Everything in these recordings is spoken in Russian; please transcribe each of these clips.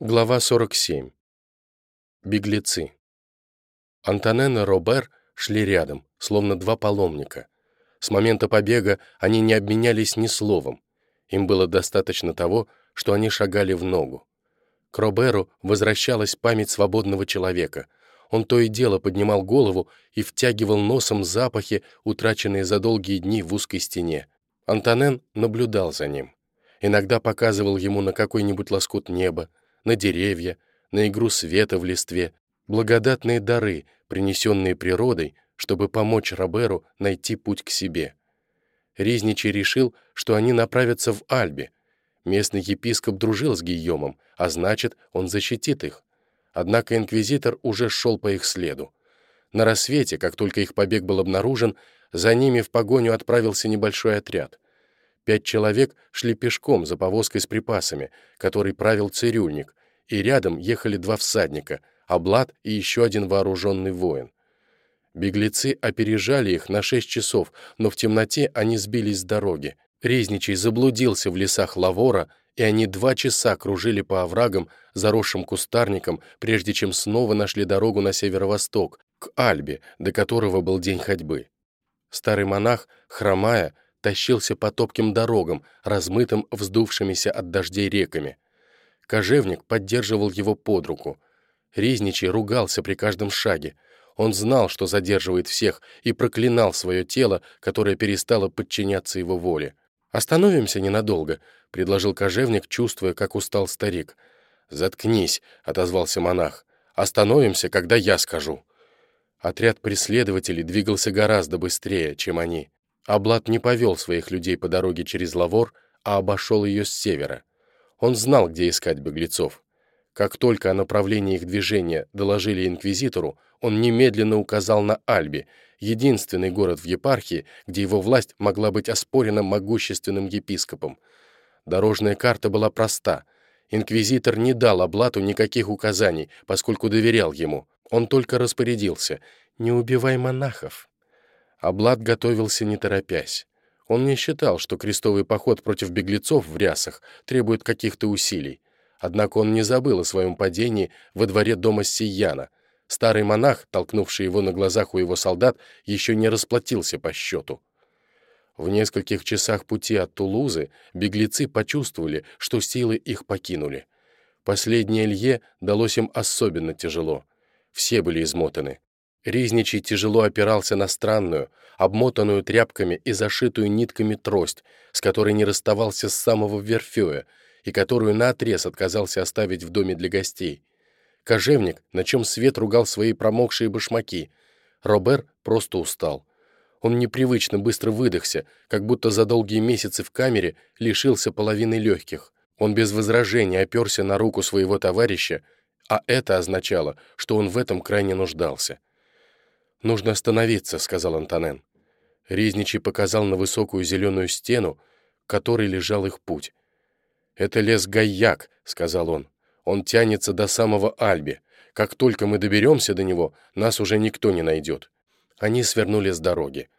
Глава 47. Беглецы. Антонен и Робер шли рядом, словно два паломника. С момента побега они не обменялись ни словом. Им было достаточно того, что они шагали в ногу. К Роберу возвращалась память свободного человека. Он то и дело поднимал голову и втягивал носом запахи, утраченные за долгие дни в узкой стене. Антонен наблюдал за ним. Иногда показывал ему на какой-нибудь лоскут неба, на деревья, на игру света в листве, благодатные дары, принесенные природой, чтобы помочь Роберу найти путь к себе. Ризничий решил, что они направятся в Альбе. Местный епископ дружил с Гийомом, а значит, он защитит их. Однако инквизитор уже шел по их следу. На рассвете, как только их побег был обнаружен, за ними в погоню отправился небольшой отряд. Пять человек шли пешком за повозкой с припасами, который правил цирюльник, и рядом ехали два всадника, Облад и еще один вооруженный воин. Беглецы опережали их на шесть часов, но в темноте они сбились с дороги. Резничий заблудился в лесах Лавора, и они два часа кружили по оврагам, заросшим кустарником, прежде чем снова нашли дорогу на северо-восток, к Альбе, до которого был день ходьбы. Старый монах, хромая, тащился по топким дорогам, размытым вздувшимися от дождей реками. Кожевник поддерживал его под руку. Резничий ругался при каждом шаге. Он знал, что задерживает всех, и проклинал свое тело, которое перестало подчиняться его воле. «Остановимся ненадолго», — предложил кожевник, чувствуя, как устал старик. «Заткнись», — отозвался монах. «Остановимся, когда я скажу». Отряд преследователей двигался гораздо быстрее, чем они. Аблад не повел своих людей по дороге через Лавор, а обошел ее с севера. Он знал, где искать беглецов. Как только о направлении их движения доложили инквизитору, он немедленно указал на Альби, единственный город в епархии, где его власть могла быть оспорена могущественным епископом. Дорожная карта была проста. Инквизитор не дал Аблату никаких указаний, поскольку доверял ему. Он только распорядился «Не убивай монахов». Облад готовился не торопясь. Он не считал, что крестовый поход против беглецов в рясах требует каких-то усилий. Однако он не забыл о своем падении во дворе дома Сияна. Старый монах, толкнувший его на глазах у его солдат, еще не расплатился по счету. В нескольких часах пути от Тулузы беглецы почувствовали, что силы их покинули. Последнее Илье далось им особенно тяжело. Все были измотаны. Ризничий тяжело опирался на странную, обмотанную тряпками и зашитую нитками трость, с которой не расставался с самого Верфея и которую наотрез отказался оставить в доме для гостей. Кожевник, на чем свет ругал свои промокшие башмаки. Робер просто устал. Он непривычно быстро выдохся, как будто за долгие месяцы в камере лишился половины легких. Он без возражения оперся на руку своего товарища, а это означало, что он в этом крайне нуждался. «Нужно остановиться», — сказал Антонен. Ризничий показал на высокую зеленую стену, которой лежал их путь. «Это лес Гайяк», — сказал он. «Он тянется до самого Альби. Как только мы доберемся до него, нас уже никто не найдет». Они свернули с дороги.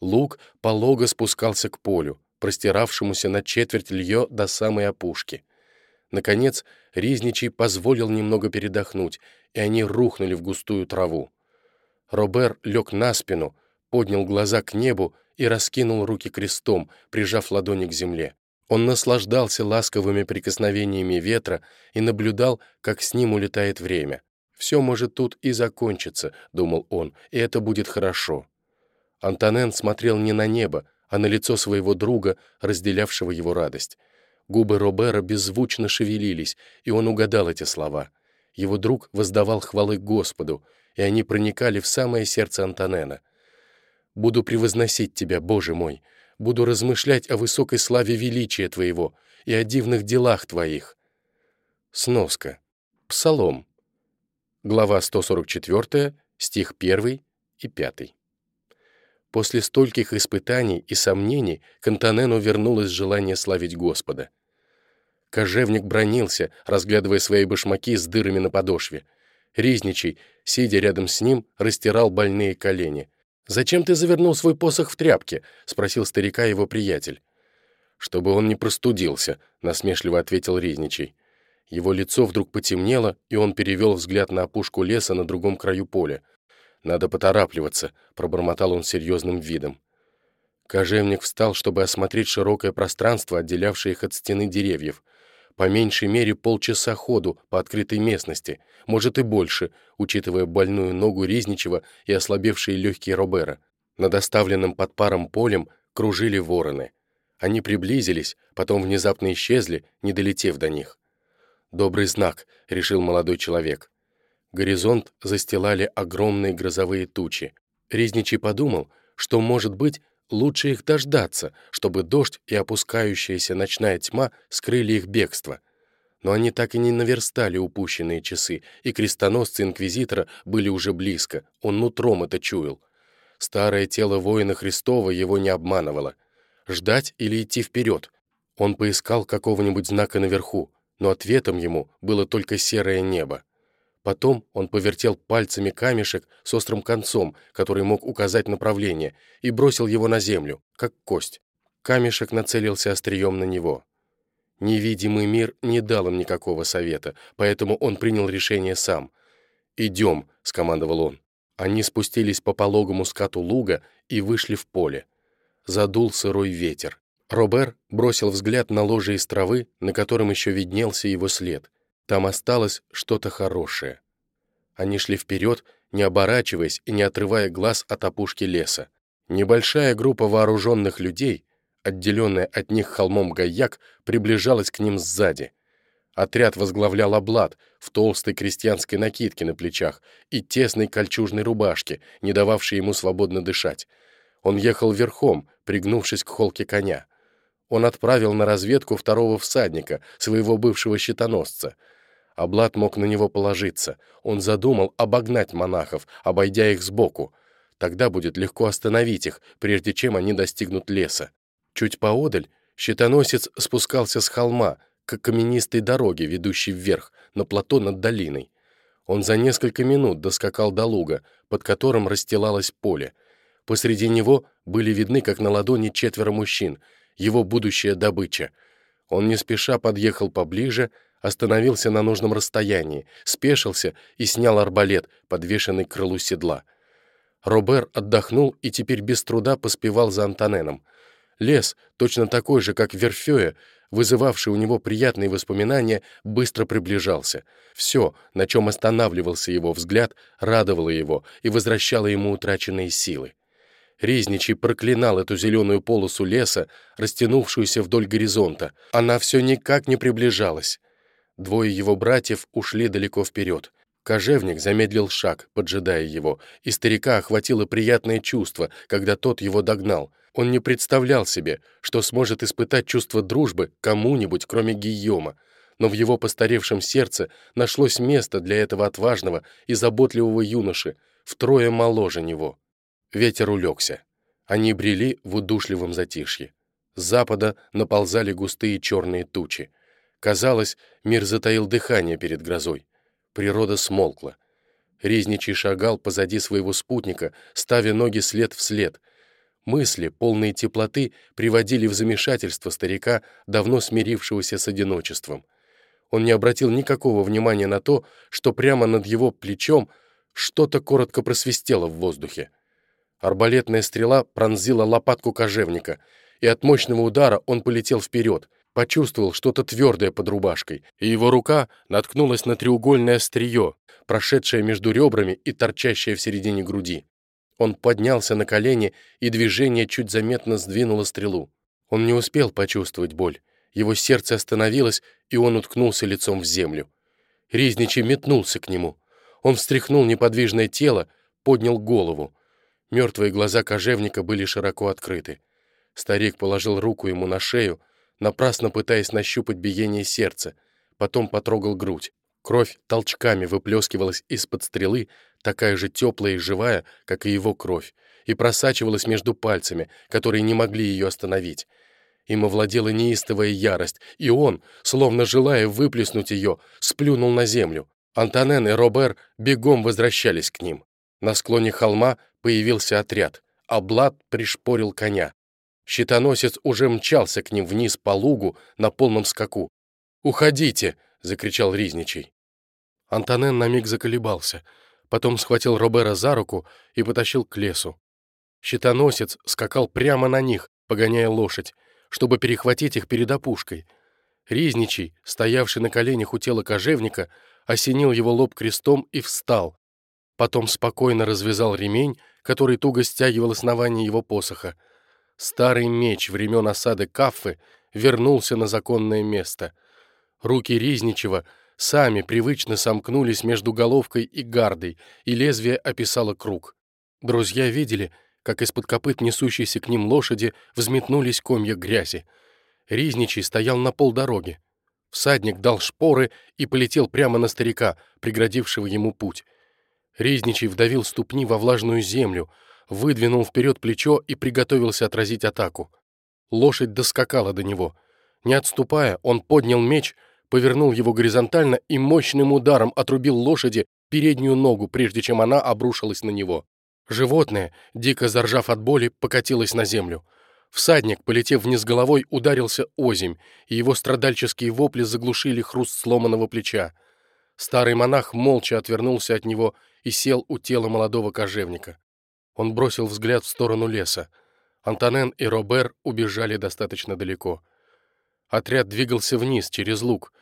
Лук полого спускался к полю, простиравшемуся на четверть лье до самой опушки. Наконец, Ризничий позволил немного передохнуть, и они рухнули в густую траву. Робер лег на спину, поднял глаза к небу и раскинул руки крестом, прижав ладони к земле. Он наслаждался ласковыми прикосновениями ветра и наблюдал, как с ним улетает время. «Все может тут и закончиться», — думал он, — «и это будет хорошо». Антонен смотрел не на небо, а на лицо своего друга, разделявшего его радость. Губы Робера беззвучно шевелились, и он угадал эти слова. Его друг воздавал хвалы Господу, и они проникали в самое сердце Антонена. «Буду превозносить Тебя, Боже мой, буду размышлять о высокой славе величия Твоего и о дивных делах Твоих». Сноска. Псалом. Глава 144, стих 1 и 5. После стольких испытаний и сомнений к Антонену вернулось желание славить Господа. Кожевник бронился, разглядывая свои башмаки с дырами на подошве. Ризничий, сидя рядом с ним, растирал больные колени. «Зачем ты завернул свой посох в тряпке?» — спросил старика его приятель. «Чтобы он не простудился», — насмешливо ответил Ризничий. Его лицо вдруг потемнело, и он перевел взгляд на опушку леса на другом краю поля. «Надо поторапливаться», — пробормотал он серьезным видом. Кожевник встал, чтобы осмотреть широкое пространство, отделявшее их от стены деревьев. По меньшей мере полчаса ходу по открытой местности, может и больше, учитывая больную ногу Ризничева и ослабевшие легкие Робера. Над оставленным под паром полем кружили вороны. Они приблизились, потом внезапно исчезли, не долетев до них. «Добрый знак», — решил молодой человек. Горизонт застилали огромные грозовые тучи. Ризничий подумал, что, может быть, лучше их дождаться, чтобы дождь и опускающаяся ночная тьма скрыли их бегство. Но они так и не наверстали упущенные часы, и крестоносцы Инквизитора были уже близко, он нутром это чуял. Старое тело воина Христова его не обманывало. Ждать или идти вперед? Он поискал какого-нибудь знака наверху, но ответом ему было только серое небо. Потом он повертел пальцами камешек с острым концом, который мог указать направление, и бросил его на землю, как кость. Камешек нацелился острием на него. Невидимый мир не дал им никакого совета, поэтому он принял решение сам. «Идем», — скомандовал он. Они спустились по пологому скату луга и вышли в поле задул сырой ветер. Робер бросил взгляд на ложе из травы, на котором еще виднелся его след. Там осталось что-то хорошее. Они шли вперед, не оборачиваясь и не отрывая глаз от опушки леса. Небольшая группа вооруженных людей, отделенная от них холмом Гаяк, приближалась к ним сзади. Отряд возглавлял Облад в толстой крестьянской накидке на плечах и тесной кольчужной рубашке, не дававшей ему свободно дышать. Он ехал верхом, пригнувшись к холке коня. Он отправил на разведку второго всадника, своего бывшего щитоносца. Облад мог на него положиться. Он задумал обогнать монахов, обойдя их сбоку. Тогда будет легко остановить их, прежде чем они достигнут леса. Чуть поодаль щитоносец спускался с холма к каменистой дороге, ведущей вверх, на плато над долиной. Он за несколько минут доскакал до луга, под которым расстилалось поле. Посреди него были видны, как на ладони, четверо мужчин, его будущая добыча. Он не спеша подъехал поближе, остановился на нужном расстоянии, спешился и снял арбалет, подвешенный к крылу седла. Робер отдохнул и теперь без труда поспевал за Антоненом. Лес, точно такой же, как Верфёя, вызывавший у него приятные воспоминания, быстро приближался. Все, на чем останавливался его взгляд, радовало его и возвращало ему утраченные силы. Резничий проклинал эту зеленую полосу леса, растянувшуюся вдоль горизонта. Она все никак не приближалась. Двое его братьев ушли далеко вперед. Кожевник замедлил шаг, поджидая его, и старика охватило приятное чувство, когда тот его догнал. Он не представлял себе, что сможет испытать чувство дружбы кому-нибудь, кроме Гийома, но в его постаревшем сердце нашлось место для этого отважного и заботливого юноши, втрое моложе него. Ветер улегся. Они брели в удушливом затишье. С запада наползали густые черные тучи. Казалось, мир затаил дыхание перед грозой. Природа смолкла. Ризничий шагал позади своего спутника, ставя ноги след в след. Мысли, полные теплоты, приводили в замешательство старика, давно смирившегося с одиночеством. Он не обратил никакого внимания на то, что прямо над его плечом что-то коротко просвистело в воздухе. Арбалетная стрела пронзила лопатку кожевника, и от мощного удара он полетел вперед, почувствовал что-то твердое под рубашкой, и его рука наткнулась на треугольное острие, прошедшее между ребрами и торчащее в середине груди. Он поднялся на колени, и движение чуть заметно сдвинуло стрелу. Он не успел почувствовать боль. Его сердце остановилось, и он уткнулся лицом в землю. Ризничий метнулся к нему. Он встряхнул неподвижное тело, поднял голову. Мертвые глаза кожевника были широко открыты. Старик положил руку ему на шею, напрасно пытаясь нащупать биение сердца, потом потрогал грудь. Кровь толчками выплескивалась из-под стрелы, такая же теплая и живая, как и его кровь, и просачивалась между пальцами, которые не могли ее остановить. Им овладела неистовая ярость, и он, словно желая выплеснуть ее, сплюнул на землю. Антонен и Робер бегом возвращались к ним. На склоне холма появился отряд, а Блад пришпорил коня. Щитоносец уже мчался к ним вниз по лугу на полном скаку. «Уходите!» —— закричал Ризничий. Антонен на миг заколебался, потом схватил Робера за руку и потащил к лесу. Щитоносец скакал прямо на них, погоняя лошадь, чтобы перехватить их перед опушкой. Ризничий, стоявший на коленях у тела кожевника, осенил его лоб крестом и встал. Потом спокойно развязал ремень, который туго стягивал основание его посоха. Старый меч времен осады Каффы вернулся на законное место. Руки Ризничева сами привычно сомкнулись между головкой и гардой, и лезвие описало круг. Друзья видели, как из-под копыт несущейся к ним лошади взметнулись комья грязи. Ризничий стоял на полдороги. Всадник дал шпоры и полетел прямо на старика, преградившего ему путь. Ризничий вдавил ступни во влажную землю, выдвинул вперед плечо и приготовился отразить атаку. Лошадь доскакала до него. Не отступая, он поднял меч, повернул его горизонтально и мощным ударом отрубил лошади переднюю ногу, прежде чем она обрушилась на него. Животное, дико заржав от боли, покатилось на землю. Всадник, полетев вниз головой, ударился озимь, и его страдальческие вопли заглушили хруст сломанного плеча. Старый монах молча отвернулся от него и сел у тела молодого кожевника. Он бросил взгляд в сторону леса. Антонен и Робер убежали достаточно далеко. Отряд двигался вниз, через луг.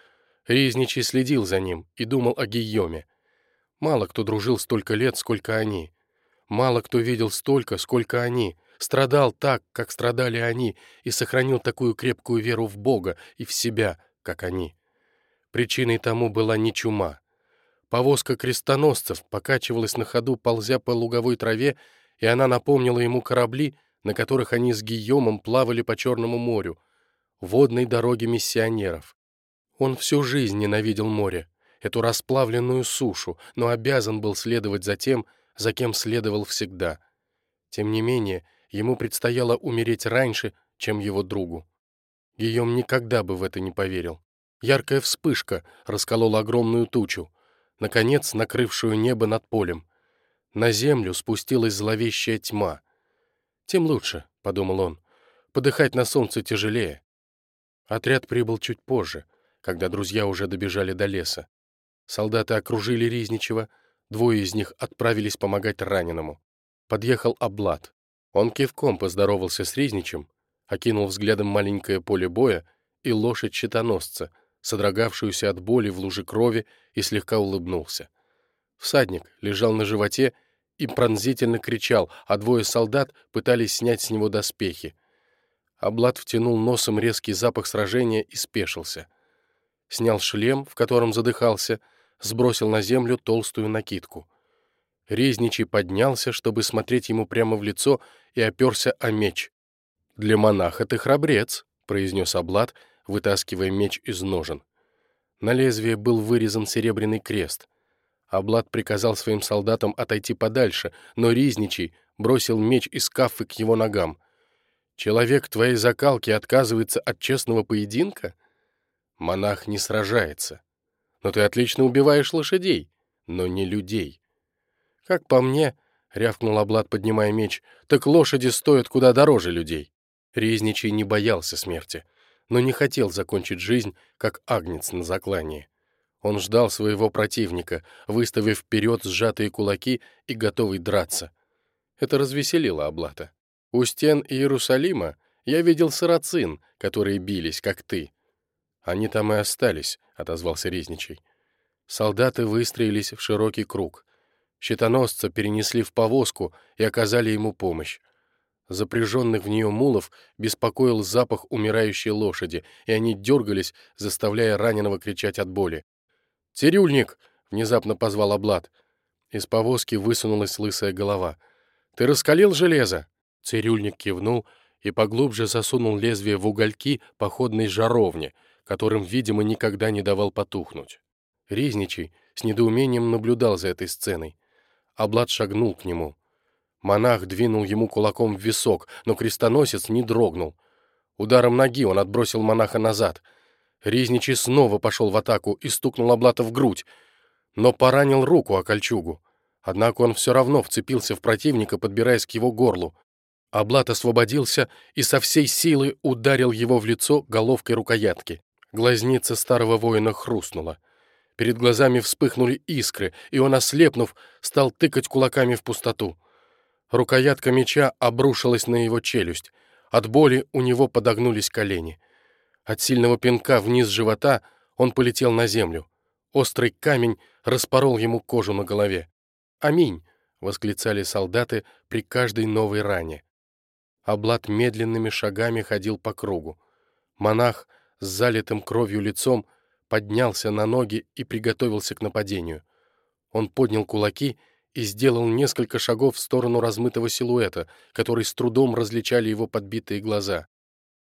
Ризничий следил за ним и думал о Гийоме. Мало кто дружил столько лет, сколько они. Мало кто видел столько, сколько они. Страдал так, как страдали они, и сохранил такую крепкую веру в Бога и в себя, как они. Причиной тому была не чума. Повозка крестоносцев покачивалась на ходу, ползя по луговой траве, и она напомнила ему корабли, на которых они с Гийомом плавали по Черному морю, водной дороге миссионеров. Он всю жизнь ненавидел море, эту расплавленную сушу, но обязан был следовать за тем, за кем следовал всегда. Тем не менее, ему предстояло умереть раньше, чем его другу. Гийом никогда бы в это не поверил. Яркая вспышка расколола огромную тучу наконец накрывшую небо над полем. На землю спустилась зловещая тьма. «Тем лучше», — подумал он, — «подыхать на солнце тяжелее». Отряд прибыл чуть позже, когда друзья уже добежали до леса. Солдаты окружили Ризничева, двое из них отправились помогать раненому. Подъехал Облад. Он кивком поздоровался с Ризничем, окинул взглядом маленькое поле боя и лошадь щитоносца, содрогавшуюся от боли в луже крови, и слегка улыбнулся. Всадник лежал на животе и пронзительно кричал, а двое солдат пытались снять с него доспехи. Облад втянул носом резкий запах сражения и спешился. Снял шлем, в котором задыхался, сбросил на землю толстую накидку. Резничий поднялся, чтобы смотреть ему прямо в лицо, и оперся о меч. «Для монаха ты храбрец», — произнес Облад, вытаскивая меч из ножен. На лезвие был вырезан серебряный крест. Облад приказал своим солдатам отойти подальше, но Ризничий бросил меч из кафы к его ногам. «Человек твоей закалки отказывается от честного поединка?» «Монах не сражается. Но ты отлично убиваешь лошадей, но не людей». «Как по мне», — рявкнул Облад, поднимая меч, — «так лошади стоят куда дороже людей». Ризничий не боялся смерти но не хотел закончить жизнь, как агнец на заклании. Он ждал своего противника, выставив вперед сжатые кулаки и готовый драться. Это развеселило Аблата. «У стен Иерусалима я видел сарацин, которые бились, как ты». «Они там и остались», — отозвался Резничий. Солдаты выстроились в широкий круг. Щитоносца перенесли в повозку и оказали ему помощь. Запряженных в нее мулов беспокоил запах умирающей лошади, и они дергались, заставляя раненого кричать от боли. «Цирюльник!» — внезапно позвал Облад. Из повозки высунулась лысая голова. «Ты раскалил железо?» Цирюльник кивнул и поглубже засунул лезвие в угольки походной жаровни, которым, видимо, никогда не давал потухнуть. Ризничий с недоумением наблюдал за этой сценой. Облад шагнул к нему. Монах двинул ему кулаком в висок, но крестоносец не дрогнул. Ударом ноги он отбросил монаха назад. Ризничий снова пошел в атаку и стукнул Облата в грудь, но поранил руку о кольчугу. Однако он все равно вцепился в противника, подбираясь к его горлу. Облат освободился и со всей силы ударил его в лицо головкой рукоятки. Глазница старого воина хрустнула. Перед глазами вспыхнули искры, и он, ослепнув, стал тыкать кулаками в пустоту. Рукоятка меча обрушилась на его челюсть. От боли у него подогнулись колени. От сильного пинка вниз живота он полетел на землю. Острый камень распорол ему кожу на голове. «Аминь!» — восклицали солдаты при каждой новой ране. Облад медленными шагами ходил по кругу. Монах с залитым кровью лицом поднялся на ноги и приготовился к нападению. Он поднял кулаки и сделал несколько шагов в сторону размытого силуэта, который с трудом различали его подбитые глаза.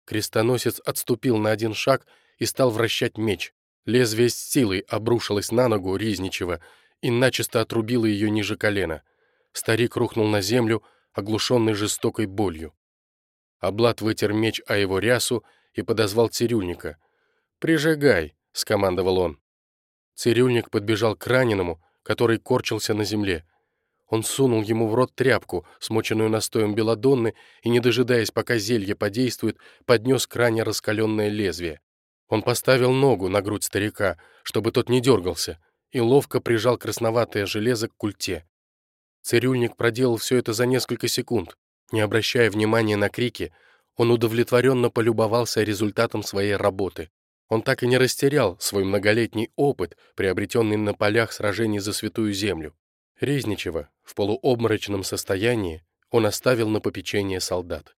Крестоносец отступил на один шаг и стал вращать меч. Лезвие с силой обрушилось на ногу Ризничева и начисто отрубило ее ниже колена. Старик рухнул на землю, оглушенный жестокой болью. Облад вытер меч о его рясу и подозвал цирюльника. «Прижигай», — скомандовал он. Цирюльник подбежал к раненому, который корчился на земле. Он сунул ему в рот тряпку, смоченную настоем белодонны, и, не дожидаясь, пока зелье подействует, поднес к ране раскаленное лезвие. Он поставил ногу на грудь старика, чтобы тот не дергался, и ловко прижал красноватое железо к культе. Цирюльник проделал все это за несколько секунд. Не обращая внимания на крики, он удовлетворенно полюбовался результатом своей работы. Он так и не растерял свой многолетний опыт, приобретенный на полях сражений за Святую Землю. Резничева в полуобморочном состоянии он оставил на попечение солдат.